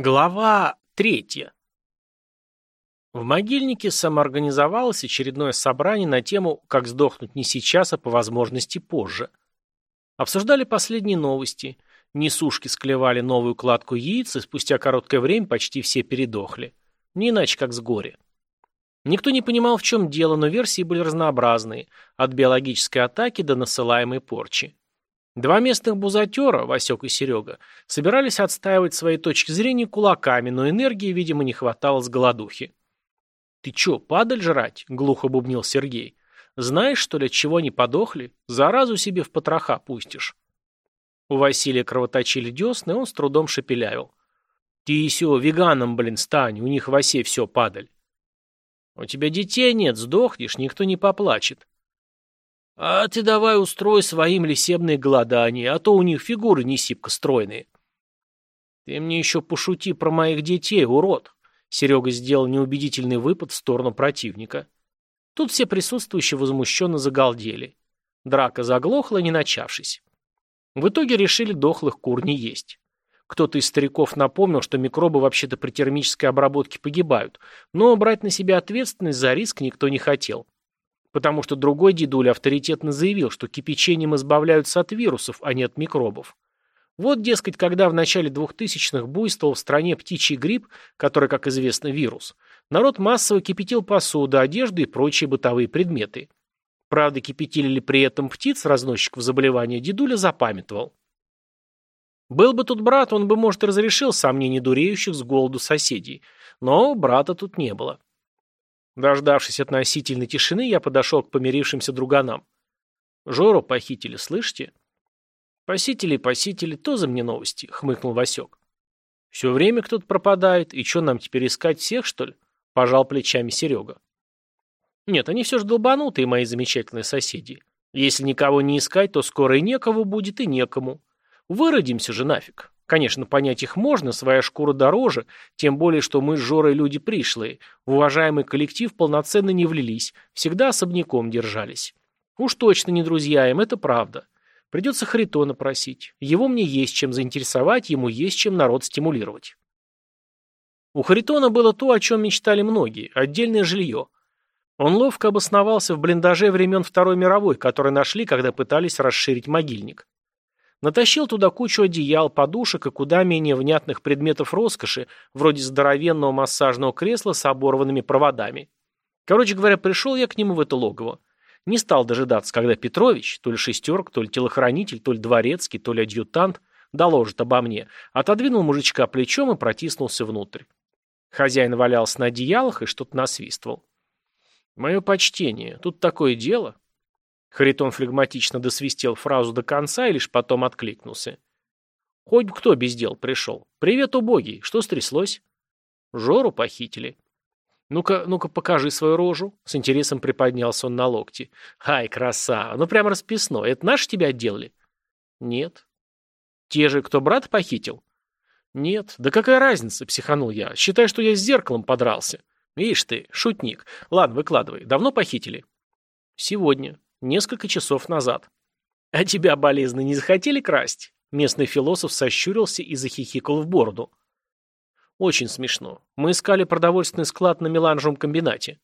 Глава третья. В могильнике самоорганизовалось очередное собрание на тему «Как сдохнуть не сейчас, а по возможности позже». Обсуждали последние новости. Несушки склевали новую кладку яиц, и спустя короткое время почти все передохли. Не иначе, как с горя. Никто не понимал, в чем дело, но версии были разнообразные, от биологической атаки до насылаемой порчи. Два местных бузатера, Васек и Серега, собирались отстаивать свои точки зрения кулаками, но энергии, видимо, не хватало с голодухи. «Ты чё, падаль жрать?» — глухо бубнил Сергей. «Знаешь, что ли, чего они подохли? Заразу себе в потроха пустишь». У Василия кровоточили десны, он с трудом шепелявил. «Ты еще веганом, блин, стань, у них в осе все падаль». «У тебя детей нет, сдохнешь, никто не поплачет». А ты давай устрой своим лисебные голодания, а то у них фигуры не сипко стройные. Ты мне еще пошути про моих детей, урод. Серега сделал неубедительный выпад в сторону противника. Тут все присутствующие возмущенно загалдели. Драка заглохла, не начавшись. В итоге решили дохлых кур не есть. Кто-то из стариков напомнил, что микробы вообще-то при термической обработке погибают, но брать на себя ответственность за риск никто не хотел потому что другой дедуля авторитетно заявил, что кипячением избавляются от вирусов, а не от микробов. Вот, дескать, когда в начале 2000-х буйствовал в стране птичий грипп, который, как известно, вирус, народ массово кипятил посуду, одежду и прочие бытовые предметы. Правда, кипятили ли при этом птиц, разносчиков заболевания, дедуля запамятовал. Был бы тут брат, он бы, может, разрешил сомнения дуреющих с голоду соседей. Но брата тут не было. Дождавшись относительной тишины, я подошел к помирившимся друганам. «Жору похитили, слышите?» «Посетили, посетили, тоже мне новости», — хмыкнул Васек. «Все время кто-то пропадает, и что нам теперь искать всех, что ли?» — пожал плечами Серега. «Нет, они все же долбанутые, мои замечательные соседи. Если никого не искать, то скоро и некого будет, и некому. Выродимся же нафиг». Конечно, понять их можно, своя шкура дороже, тем более, что мы с Жорой люди пришлые. В уважаемый коллектив полноценно не влились, всегда особняком держались. Уж точно не друзья им, это правда. Придется Харитона просить. Его мне есть чем заинтересовать, ему есть чем народ стимулировать. У Харитона было то, о чем мечтали многие – отдельное жилье. Он ловко обосновался в блиндаже времен Второй мировой, который нашли, когда пытались расширить могильник. Натащил туда кучу одеял, подушек и куда менее внятных предметов роскоши, вроде здоровенного массажного кресла с оборванными проводами. Короче говоря, пришел я к нему в это логово. Не стал дожидаться, когда Петрович, то ли шестерк, то ли телохранитель, то ли дворецкий, то ли адъютант, доложит обо мне, отодвинул мужичка плечом и протиснулся внутрь. Хозяин валялся на одеялах и что-то насвистывал. «Мое почтение, тут такое дело», Харитон флегматично досвистел фразу до конца и лишь потом откликнулся. Хоть бы кто без дел пришел. Привет, убогий, что стряслось? Жору похитили. Ну-ка, ну-ка, покажи свою рожу. С интересом приподнялся он на локти. Ай, краса, ну прям расписно. Это наши тебя отделали? Нет. Те же, кто брат похитил? Нет. Да какая разница, психанул я. Считай, что я с зеркалом подрался. Видишь ты, шутник. Ладно, выкладывай. Давно похитили? Сегодня. Несколько часов назад. А тебя, болезно, не захотели красть? Местный философ сощурился и захихикал в бороду. Очень смешно. Мы искали продовольственный склад на меланжевом комбинате.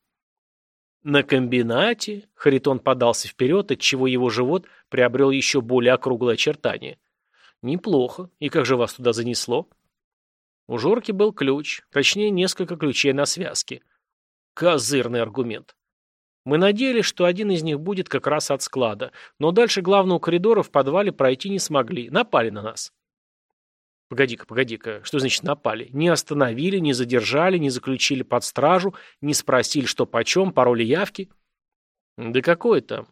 На комбинате? Харитон подался вперед, отчего его живот приобрел еще более округлое очертание. Неплохо. И как же вас туда занесло? У Жорки был ключ, точнее, несколько ключей на связке. Козырный аргумент. Мы надеялись, что один из них будет как раз от склада, но дальше главного коридора в подвале пройти не смогли, напали на нас. Погоди-ка, погоди-ка, что значит напали? Не остановили, не задержали, не заключили под стражу, не спросили, что почем, пароли явки? Да какой там?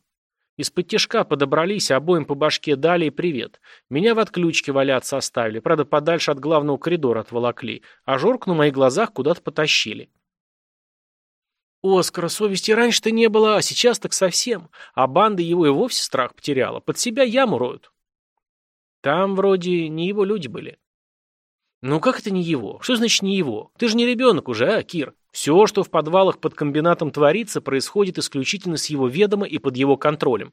Из-под тяжка подобрались, обоим по башке дали и привет. Меня в отключке валяться оставили, правда, подальше от главного коридора отволокли, а Жорку на моих глазах куда-то потащили. Оскара совести раньше-то не было, а сейчас так совсем. А банда его и вовсе страх потеряла. Под себя яму роют. Там вроде не его люди были. Ну как это не его? Что значит не его? Ты же не ребенок уже, а, Кир? Все, что в подвалах под комбинатом творится, происходит исключительно с его ведома и под его контролем.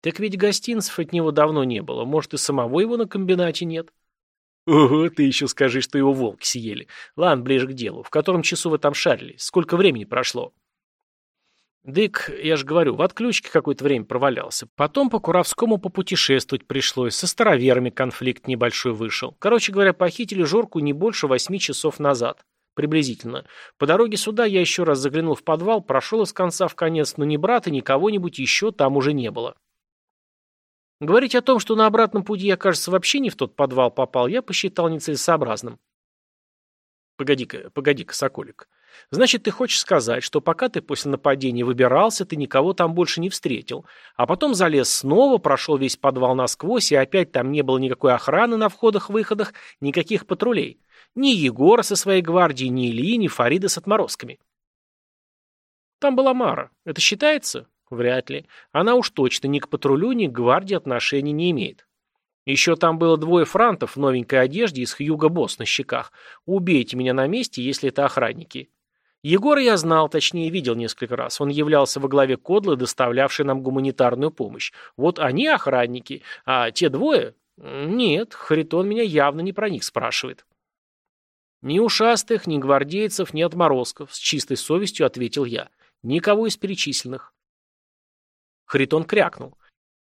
Так ведь гостинцев от него давно не было. Может, и самого его на комбинате нет? Ого, ты еще скажи, что его волки съели. Ладно, ближе к делу. В котором часу вы там шарили? Сколько времени прошло? Дык, я же говорю, в отключке какое-то время провалялся. Потом по Куровскому попутешествовать пришлось. Со староверами конфликт небольшой вышел. Короче говоря, похитили Жорку не больше восьми часов назад. Приблизительно. По дороге сюда я еще раз заглянул в подвал, прошел из конца в конец, но ни брата, ни кого-нибудь еще там уже не было. Говорить о том, что на обратном пути я, кажется, вообще не в тот подвал попал, я посчитал нецелесообразным. Погоди-ка, погоди-ка, Соколик. Значит, ты хочешь сказать, что пока ты после нападения выбирался, ты никого там больше не встретил, а потом залез снова, прошел весь подвал насквозь, и опять там не было никакой охраны на входах-выходах, никаких патрулей. Ни Егора со своей гвардией, ни Ильи, ни Фарида с отморозками. Там была Мара. Это считается? Вряд ли. Она уж точно ни к патрулю, ни к гвардии отношений не имеет. Еще там было двое франтов в новенькой одежде и с Хьюго Босс на щеках. Убейте меня на месте, если это охранники. Егора я знал, точнее видел несколько раз. Он являлся во главе кодлы, доставлявшей нам гуманитарную помощь. Вот они охранники, а те двое... Нет, Харитон меня явно не про них спрашивает. Ни ушастых, ни гвардейцев, ни отморозков, с чистой совестью ответил я. Никого из перечисленных. Харитон крякнул.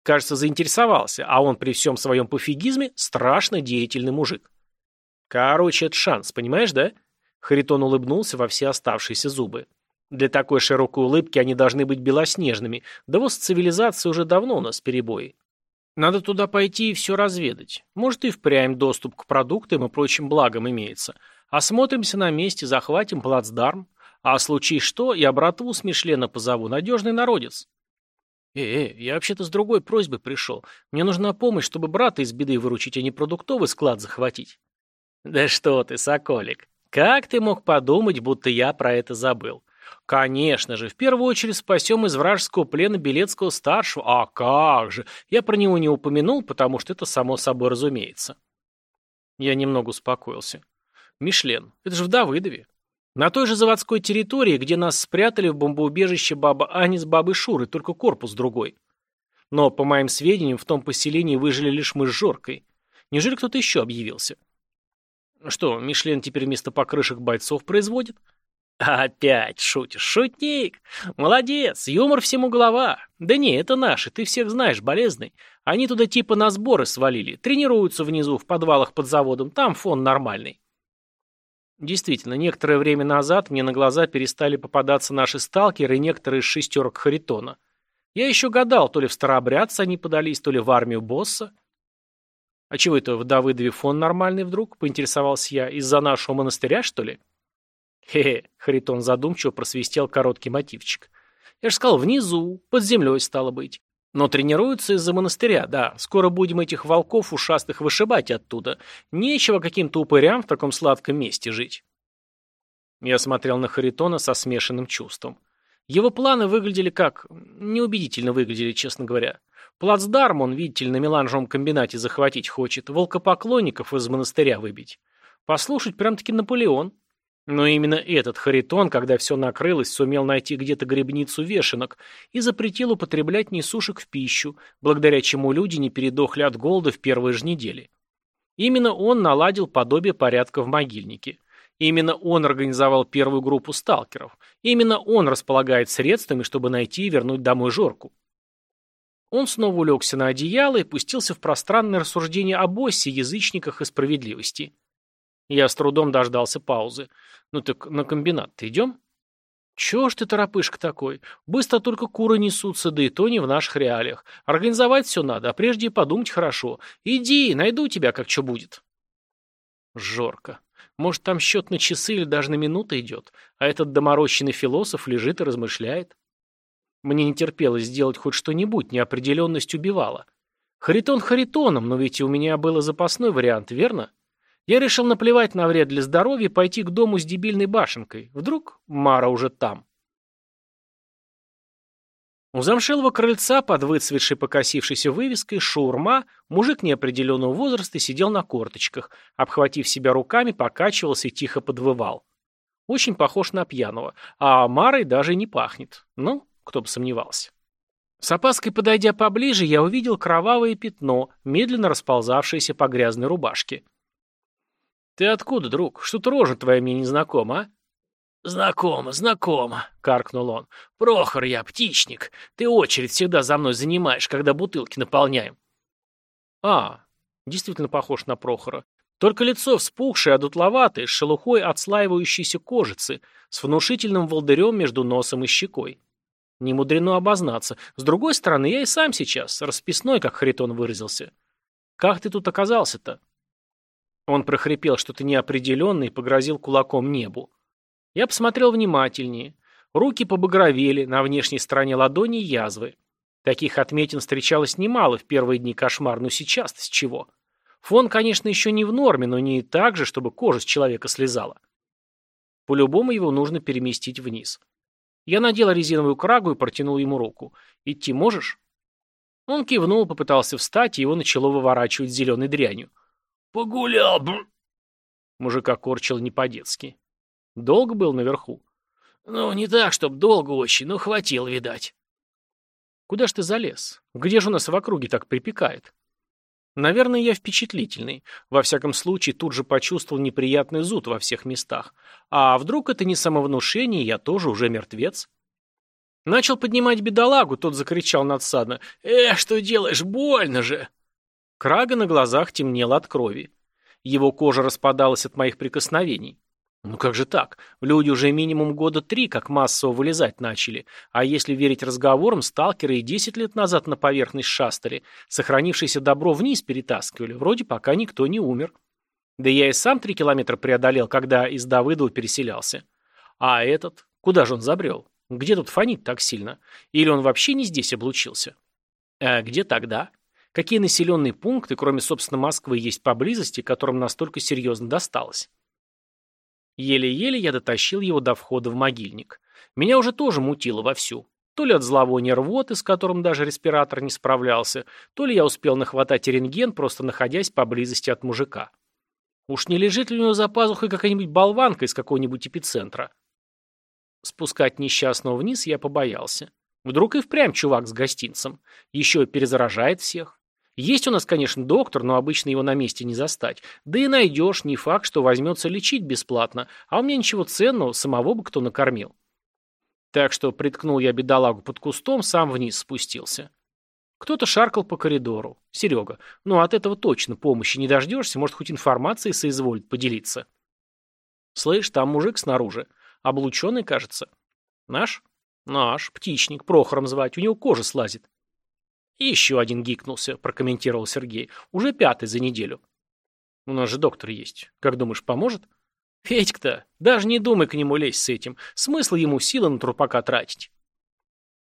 Кажется, заинтересовался, а он при всем своем пофигизме страшно деятельный мужик. Короче, это шанс, понимаешь, да? Харитон улыбнулся во все оставшиеся зубы. Для такой широкой улыбки они должны быть белоснежными, да вот с цивилизацией уже давно у нас перебои. Надо туда пойти и все разведать. Может, и впрямь доступ к продуктам и прочим благам имеется. Осмотримся на месте, захватим плацдарм. А случай что, я братву с Мишлена позову, надежный народец. «Э, э, я вообще-то с другой просьбой пришел. Мне нужна помощь, чтобы брата из беды выручить, а не продуктовый склад захватить». «Да что ты, соколик, как ты мог подумать, будто я про это забыл? Конечно же, в первую очередь спасем из вражеского плена Белецкого-старшего. А как же! Я про него не упомянул, потому что это само собой разумеется». Я немного успокоился. «Мишлен, это же в Давыдове. На той же заводской территории, где нас спрятали в бомбоубежище баба Ани с бабой Шурой, только корпус другой. Но, по моим сведениям, в том поселении выжили лишь мы с Жоркой. Неужели кто-то еще объявился? Что, Мишлен теперь вместо покрышек бойцов производит? Опять шутишь, шутник. Молодец, юмор всему голова. Да не, это наши, ты всех знаешь, болезный. Они туда типа на сборы свалили, тренируются внизу в подвалах под заводом, там фон нормальный. Действительно, некоторое время назад мне на глаза перестали попадаться наши сталкеры и некоторые из шестерок Харитона. Я еще гадал, то ли в старообрядцы они подались, то ли в армию босса. А чего это в Давыдове фон нормальный вдруг, поинтересовался я, из-за нашего монастыря, что ли? Хе-хе, Харитон задумчиво просвистел короткий мотивчик. Я же сказал, внизу, под землей стало быть. Но тренируются из-за монастыря, да. Скоро будем этих волков ушастых вышибать оттуда. Нечего каким-то упырям в таком сладком месте жить. Я смотрел на Харитона со смешанным чувством. Его планы выглядели как... Неубедительно выглядели, честно говоря. Плацдарм он, видите ли, на меланжевом комбинате захватить хочет, волкопоклонников из монастыря выбить. Послушать прям-таки Наполеон. Но именно этот Харитон, когда все накрылось, сумел найти где-то грибницу вешенок и запретил употреблять несушек в пищу, благодаря чему люди не передохли от голода в первые же недели. Именно он наладил подобие порядка в могильнике. Именно он организовал первую группу сталкеров. Именно он располагает средствами, чтобы найти и вернуть домой Жорку. Он снова улегся на одеяло и пустился в пространное рассуждение об осе, язычниках и справедливости. Я с трудом дождался паузы. «Ну так на комбинат-то идем?» «Чего ж ты, торопышка такой? Быстро только куры несутся, да и то не в наших реалиях. Организовать все надо, а прежде подумать хорошо. Иди, найду тебя, как что будет». Жорко. Может, там счет на часы или даже на минуты идет, а этот доморощенный философ лежит и размышляет? Мне не терпелось сделать хоть что-нибудь, неопределенность убивала. Харитон харитоном, но ведь и у меня был запасной вариант, верно? Я решил наплевать на вред для здоровья и пойти к дому с дебильной башенкой. Вдруг Мара уже там. У замшелого крыльца под выцветшей покосившейся вывеской «Шаурма» мужик неопределенного возраста сидел на корточках, обхватив себя руками, покачивался и тихо подвывал. Очень похож на пьяного, а Марой даже не пахнет. Ну, кто бы сомневался. С опаской подойдя поближе, я увидел кровавое пятно, медленно расползавшееся по грязной рубашке. «Ты откуда, друг? Что-то рожа твоя мне не знакома, а?» «Знакомо, знакомо», — каркнул он. «Прохор я, птичник. Ты очередь всегда за мной занимаешь, когда бутылки наполняем». «А, действительно похож на Прохора. Только лицо вспухшее, одутловатое, с шелухой отслаивающейся кожицы, с внушительным волдырем между носом и щекой. Не мудрено обознаться. С другой стороны, я и сам сейчас, расписной, как Харитон выразился. Как ты тут оказался-то?» Он прохрипел что-то неопределенное и погрозил кулаком небу. Я посмотрел внимательнее. Руки побагровели, на внешней стороне ладони язвы. Таких отметин встречалось немало в первые дни кошмар, но сейчас-то с чего? Фон, конечно, еще не в норме, но не так же, чтобы кожа с человека слезала. По-любому его нужно переместить вниз. Я надел резиновую крагу и протянул ему руку. «Идти можешь?» Он кивнул, попытался встать, и его начало выворачивать зеленой дрянью. «Погулял, бр...» Мужика корчил не по-детски. Долго был наверху? Ну, не так, чтоб долго очень, но хватило, видать. Куда ж ты залез? Где же у нас в округе так припекает? Наверное, я впечатлительный. Во всяком случае, тут же почувствовал неприятный зуд во всех местах. А вдруг это не самовнушение, я тоже уже мертвец? Начал поднимать бедолагу, тот закричал надсадно. «Э, что делаешь, больно же!» Крага на глазах темнела от крови. Его кожа распадалась от моих прикосновений. Ну как же так? Люди уже минимум года три как массово вылезать начали, а если верить разговорам, сталкеры и десять лет назад на поверхность шастали, сохранившееся добро вниз перетаскивали, вроде пока никто не умер. Да я и сам три километра преодолел, когда из Давыдова переселялся. А этот? Куда же он забрел? Где тут фонит так сильно? Или он вообще не здесь облучился? А где тогда? Какие населенные пункты, кроме, собственно, Москвы, есть поблизости, которым настолько серьезно досталось? Еле-еле я дотащил его до входа в могильник. Меня уже тоже мутило вовсю. То ли от зловония рвоты, с которым даже респиратор не справлялся, то ли я успел нахватать рентген, просто находясь поблизости от мужика. Уж не лежит ли у него за пазухой какая-нибудь болванка из какого-нибудь эпицентра? Спускать несчастного вниз я побоялся. Вдруг и впрямь чувак с гостинцем. Еще перезаражает всех. Есть у нас, конечно, доктор, но обычно его на месте не застать. Да и найдешь, не факт, что возьмется лечить бесплатно, а у меня ничего ценного, самого бы кто накормил. Так что приткнул я бедолагу под кустом, сам вниз спустился. Кто-то шаркал по коридору. Серега, ну от этого точно помощи не дождешься, может, хоть информацией соизволит поделиться. Слышь, там мужик снаружи. Облученный, кажется. Наш? Наш, птичник, Прохором звать, у него кожа слазит. И еще один гикнулся, прокомментировал Сергей. Уже пятый за неделю. У нас же доктор есть. Как думаешь, поможет? Федька-то, даже не думай к нему лезть с этим. Смысл ему силы на трупака тратить.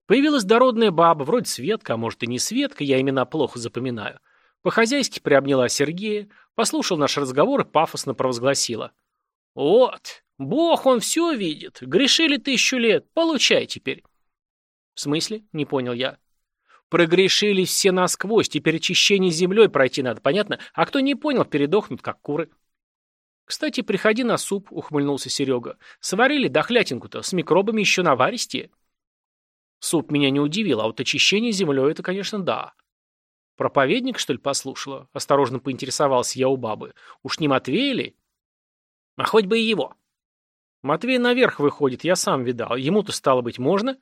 Появилась дородная баба, вроде Светка, а может и не Светка, я имена плохо запоминаю. По-хозяйски приобняла Сергея, послушал наш разговор и пафосно провозгласила. «Вот, Бог, он все видит. Грешили тысячу лет, получай теперь». «В смысле?» — не понял я. Прогрешили все насквозь, теперь очищение землей пройти надо, понятно? А кто не понял, передохнут, как куры. Кстати, приходи на суп, ухмыльнулся Серега. Сварили дохлятинку-то, с микробами еще наваристее. Суп меня не удивил, а вот очищение землей это, конечно, да. Проповедник, что ли, послушала? Осторожно поинтересовался я у бабы. Уж не Матвей ли? А хоть бы и его. Матвей наверх выходит, я сам видал. Ему-то, стало быть, можно?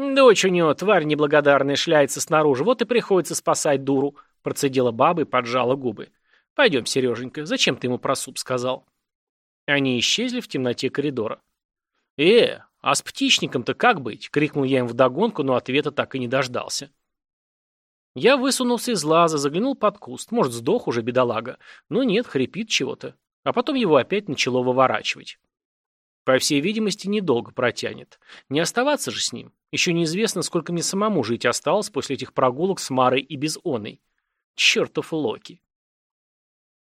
«Дочь у него, тварь неблагодарная, шляется снаружи, вот и приходится спасать дуру», процедила баба и поджала губы. «Пойдем, Сереженька, зачем ты ему про суп сказал?» Они исчезли в темноте коридора. «Э, а с птичником-то как быть?» — крикнул я им вдогонку, но ответа так и не дождался. Я высунулся из лаза, заглянул под куст. Может, сдох уже бедолага. Но нет, хрипит чего-то. А потом его опять начало выворачивать. По всей видимости, недолго протянет. Не оставаться же с ним. Еще неизвестно, сколько мне самому жить осталось после этих прогулок с Марой и без оной. Чертов Локи.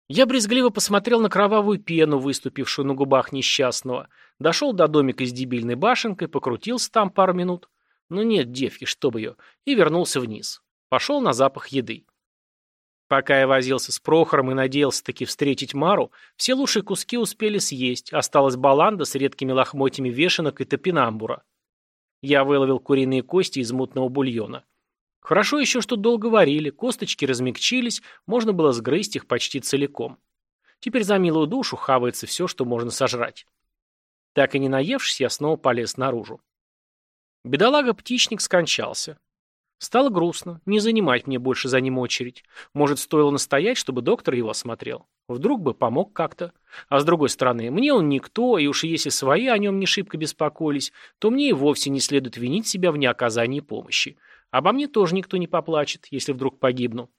Я брезгливо посмотрел на кровавую пену, выступившую на губах несчастного, дошел до домика с дебильной башенкой, покрутился там пару минут. Ну нет, девки, чтоб ее, и вернулся вниз. Пошел на запах еды. Пока я возился с Прохором и надеялся таки встретить Мару, все лучшие куски успели съесть, осталась баланда с редкими лохмотьями вешенок и топинамбура. Я выловил куриные кости из мутного бульона. Хорошо еще, что долго варили, косточки размягчились, можно было сгрызть их почти целиком. Теперь за милую душу хавается все, что можно сожрать. Так и не наевшись, я снова полез наружу. Бедолага-птичник скончался. Стало грустно, не занимать мне больше за ним очередь. Может, стоило настоять, чтобы доктор его осмотрел. Вдруг бы помог как-то. А с другой стороны, мне он никто, и уж если свои о нем не шибко беспокоились, то мне и вовсе не следует винить себя в неоказании помощи. Обо мне тоже никто не поплачет, если вдруг погибну.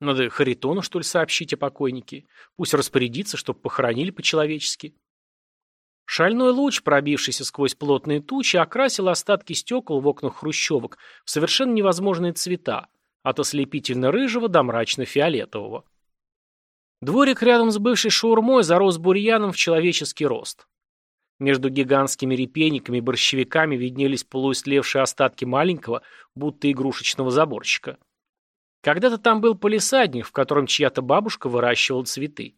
Надо Харитону, что ли, сообщить о покойнике. Пусть распорядится, чтобы похоронили по-человечески. Шальной луч, пробившийся сквозь плотные тучи, окрасил остатки стекол в окнах хрущевок в совершенно невозможные цвета, от ослепительно-рыжего до мрачно-фиолетового. Дворик рядом с бывшей шаурмой зарос бурьяном в человеческий рост. Между гигантскими репейниками и борщевиками виднелись полуистлевшие остатки маленького, будто игрушечного заборчика. Когда-то там был полисадник, в котором чья-то бабушка выращивала цветы.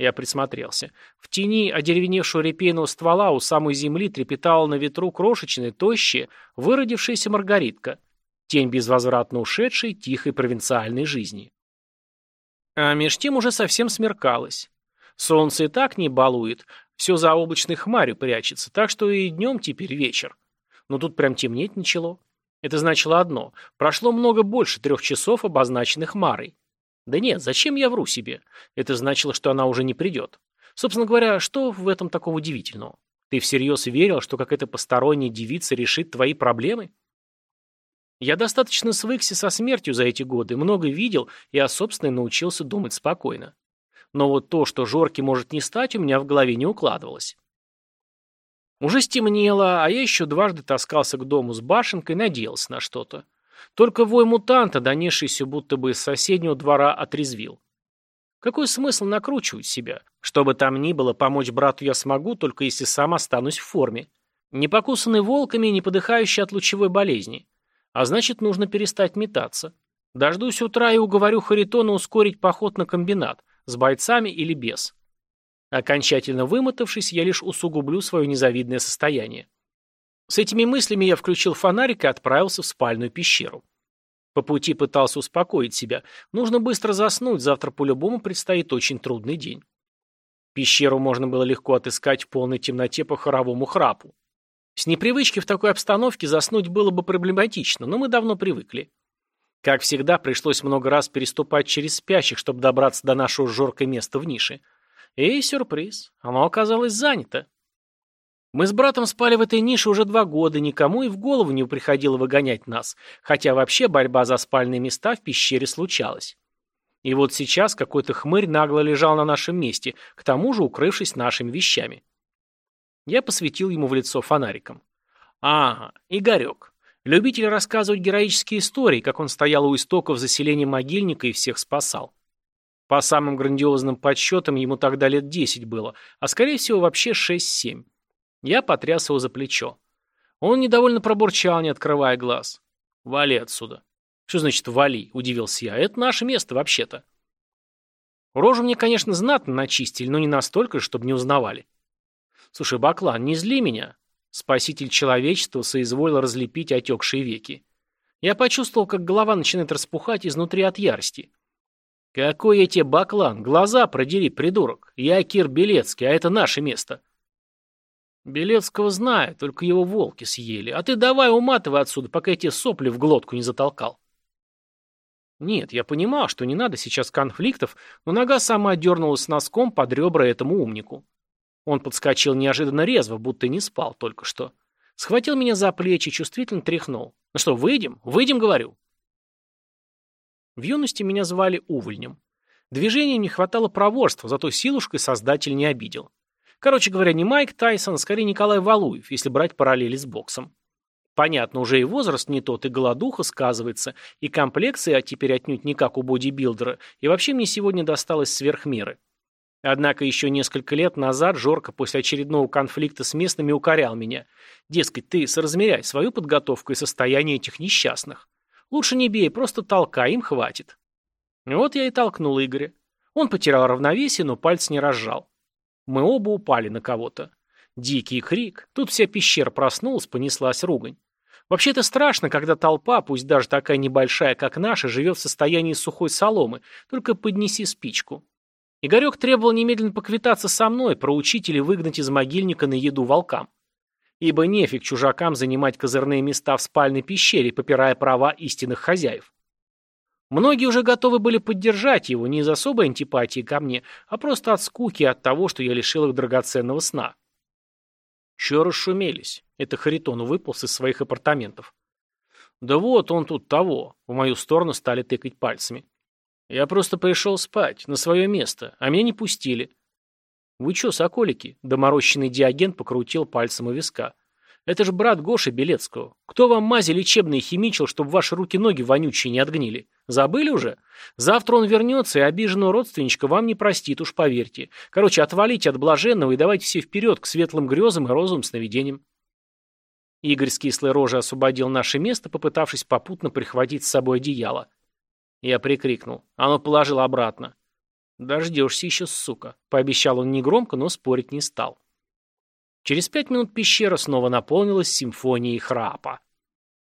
Я присмотрелся. В тени одеревеневшего репейного ствола у самой земли трепетала на ветру крошечная, тощая, выродившаяся маргаритка. Тень безвозвратно ушедшей, тихой провинциальной жизни. А меж тем уже совсем смеркалось. Солнце и так не балует, все за облачной хмарью прячется, так что и днем теперь вечер. Но тут прям темнеть начало. Это значило одно. Прошло много больше трех часов, обозначенных Марой. Да нет, зачем я вру себе? Это значило, что она уже не придет. Собственно говоря, что в этом такого удивительного? Ты всерьез верил, что какая-то посторонняя девица решит твои проблемы? Я достаточно свыкся со смертью за эти годы, много видел и о собственной научился думать спокойно. Но вот то, что Жорки может не стать, у меня в голове не укладывалось. Уже стемнело, а я еще дважды таскался к дому с башенкой, надеялся на что-то. Только вой мутанта, донесшийся будто бы из соседнего двора, отрезвил. Какой смысл накручивать себя? Что бы там ни было, помочь брату я смогу, только если сам останусь в форме. Не покусанный волками, не подыхающий от лучевой болезни. А значит, нужно перестать метаться. Дождусь утра и уговорю Харитона ускорить поход на комбинат, с бойцами или без. Окончательно вымотавшись, я лишь усугублю свое незавидное состояние. С этими мыслями я включил фонарик и отправился в спальную пещеру. По пути пытался успокоить себя. Нужно быстро заснуть, завтра по-любому предстоит очень трудный день. Пещеру можно было легко отыскать в полной темноте по хоровому храпу. С непривычки в такой обстановке заснуть было бы проблематично, но мы давно привыкли. Как всегда, пришлось много раз переступать через спящих, чтобы добраться до нашего жоркой места в нише. И сюрприз, оно оказалось занято. Мы с братом спали в этой нише уже два года, никому и в голову не приходило выгонять нас, хотя вообще борьба за спальные места в пещере случалась. И вот сейчас какой-то хмырь нагло лежал на нашем месте, к тому же укрывшись нашими вещами. Я посветил ему в лицо фонариком. Ага, Игорек. Любитель рассказывать героические истории, как он стоял у истоков заселения могильника и всех спасал. По самым грандиозным подсчетам ему тогда лет десять было, а скорее всего вообще шесть-семь. Я потряс его за плечо. Он недовольно пробурчал, не открывая глаз. «Вали отсюда». «Что значит «вали»?» – удивился я. «Это наше место, вообще-то». Рожу мне, конечно, знатно начистили, но не настолько, чтобы не узнавали. «Слушай, Баклан, не зли меня». Спаситель человечества соизволил разлепить отекшие веки. Я почувствовал, как голова начинает распухать изнутри от ярости. «Какой я тебе баклан? Глаза продери, придурок! Я Кир Белецкий, а это наше место!» Белецкого знаю, только его волки съели. А ты давай уматывай отсюда, пока я тебе сопли в глотку не затолкал. Нет, я понимал, что не надо сейчас конфликтов, но нога сама дернулась носком под ребра этому умнику. Он подскочил неожиданно резво, будто не спал только что. Схватил меня за плечи, чувствительно тряхнул. Ну что, выйдем? Выйдем, говорю. В юности меня звали Увольнем. Движением не хватало проворства, зато силушкой создатель не обидел. Короче говоря, не Майк Тайсон, а скорее Николай Валуев, если брать параллели с боксом. Понятно, уже и возраст не тот, и голодуха сказывается, и комплекция, а теперь отнюдь не как у бодибилдера, и вообще мне сегодня досталось сверх меры. Однако еще несколько лет назад Жорка после очередного конфликта с местными укорял меня. Дескать, ты соразмеряй свою подготовку и состояние этих несчастных. Лучше не бей, просто толкай, им хватит. Вот я и толкнул Игоря. Он потерял равновесие, но пальцы не разжал. Мы оба упали на кого-то. Дикий крик. Тут вся пещера проснулась, понеслась ругань. Вообще-то страшно, когда толпа, пусть даже такая небольшая, как наша, живет в состоянии сухой соломы, только поднеси спичку. Игорек требовал немедленно поквитаться со мной, проучить или выгнать из могильника на еду волкам. Ибо нефиг чужакам занимать козырные места в спальной пещере, попирая права истинных хозяев. Многие уже готовы были поддержать его не из особой антипатии ко мне, а просто от скуки и от того, что я лишил их драгоценного сна. Чё расшумелись? Это Харитон выполз из своих апартаментов. Да вот, он тут того. В мою сторону стали тыкать пальцами. Я просто пришел спать, на свое место, а меня не пустили. Вы чё, соколики? Доморощенный диагент покрутил пальцем у виска. Это же брат Гоши Белецкого. Кто вам мази лечебные химичил, чтобы ваши руки-ноги вонючие не отгнили? Забыли уже? Завтра он вернется, и обиженного родственничка вам не простит, уж поверьте. Короче, отвалите от блаженного и давайте все вперед к светлым грезам и розовым сновидениям. Игорь с кислой рожей освободил наше место, попытавшись попутно прихватить с собой одеяло. Я прикрикнул. Оно положил обратно. «Дождешься еще, сука», — пообещал он негромко, но спорить не стал. Через пять минут пещера снова наполнилась симфонией храпа.